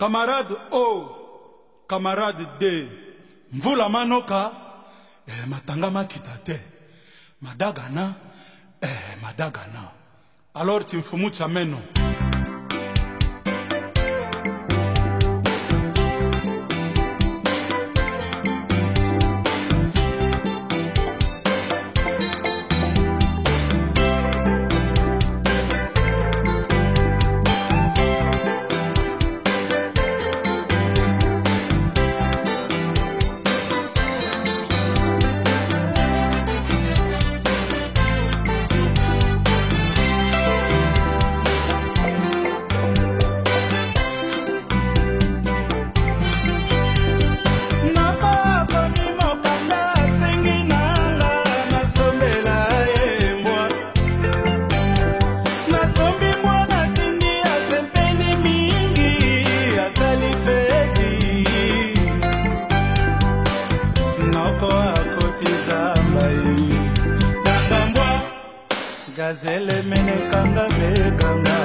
kamarade o kamarade d mvula manoka eh, matanga makita te madagana eh, madagana alors timfumucha meno gazele menekanga mekanga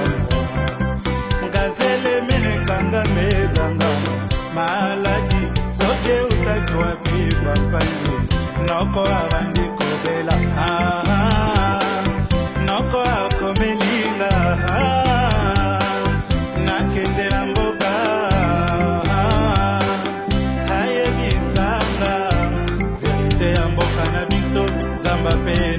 gazele menekanga mekanga maladi soki eutaki wapi papangi noko abandi kobela noko akomelinga nakendela mboka ayebisanga verite ya mboka na biso nzamba mpe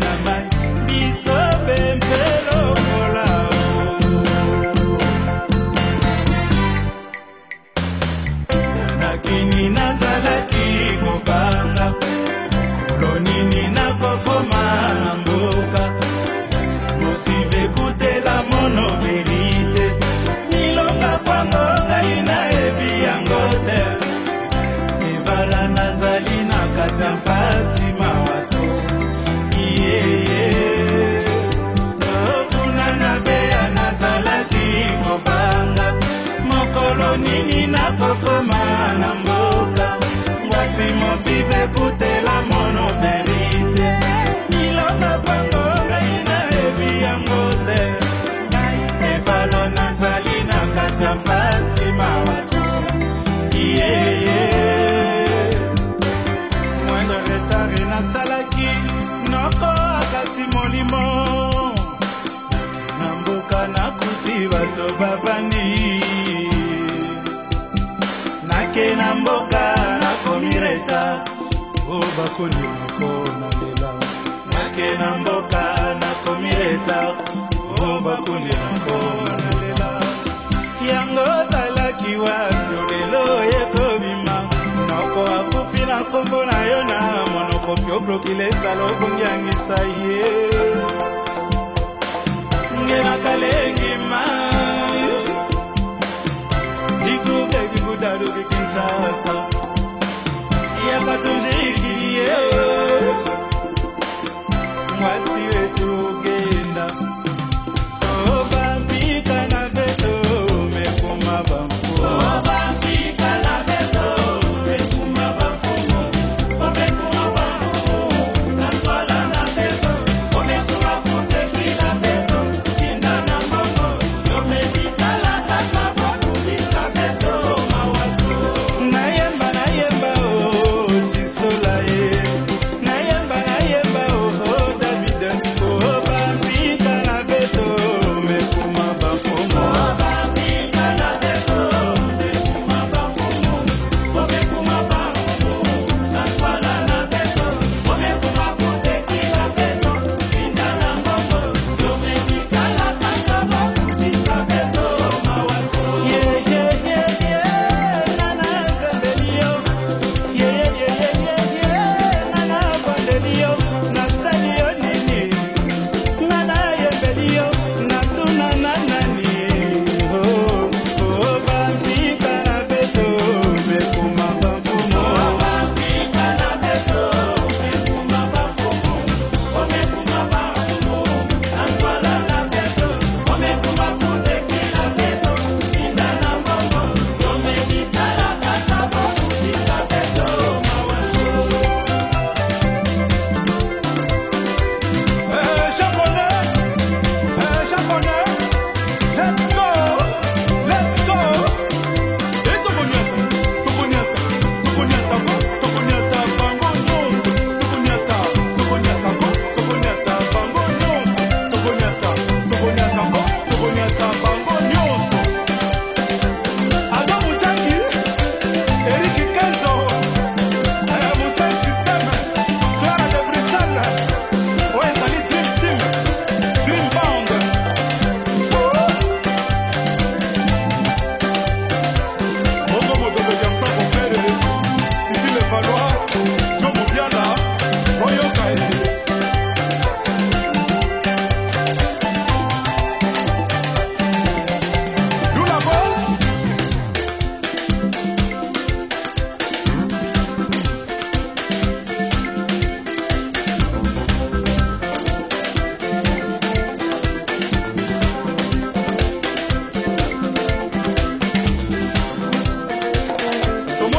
nake na mboka nakomi reta o bakoli moko na lela nake na mboka nakomi reta o bakoli moko na lela yango ozalaki wando lelo yekobima noko akufi na nkombo na yo na monoko pioprokilesa lobongiangisa ye nge nakalengi Taruga Kinshasa E é pra tão jeito que eu Thank you.